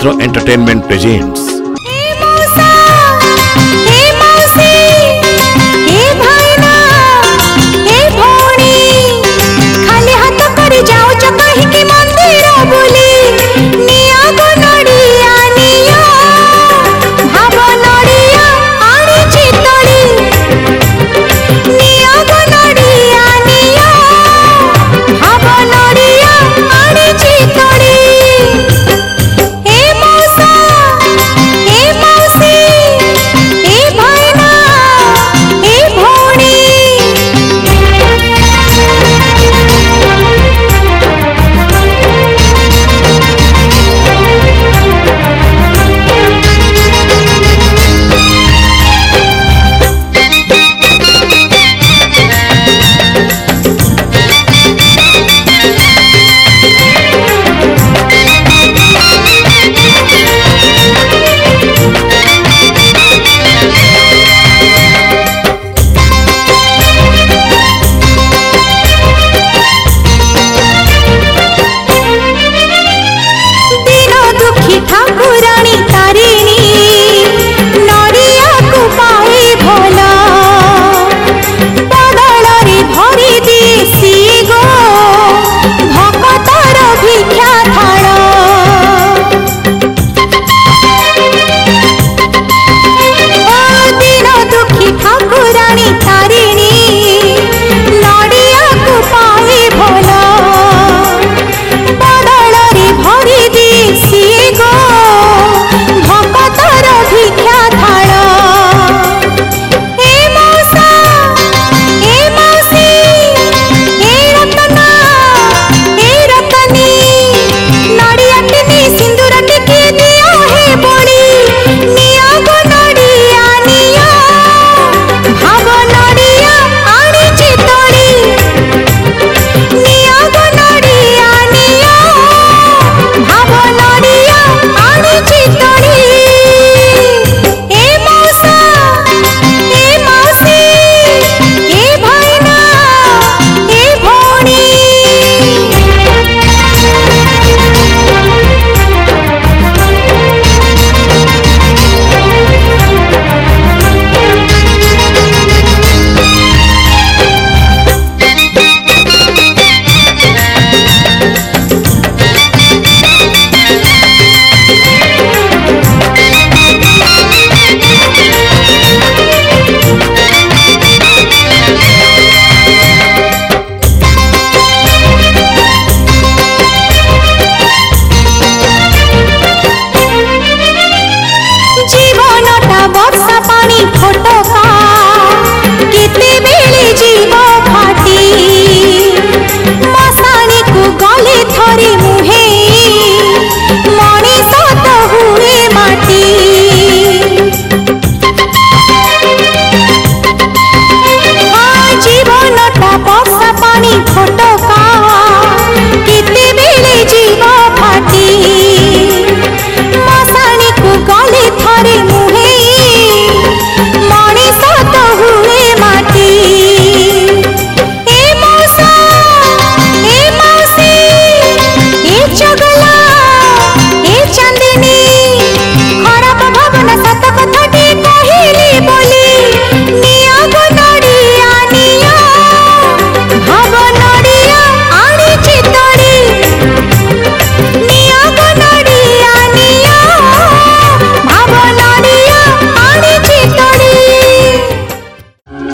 Navratna Entertainment presents.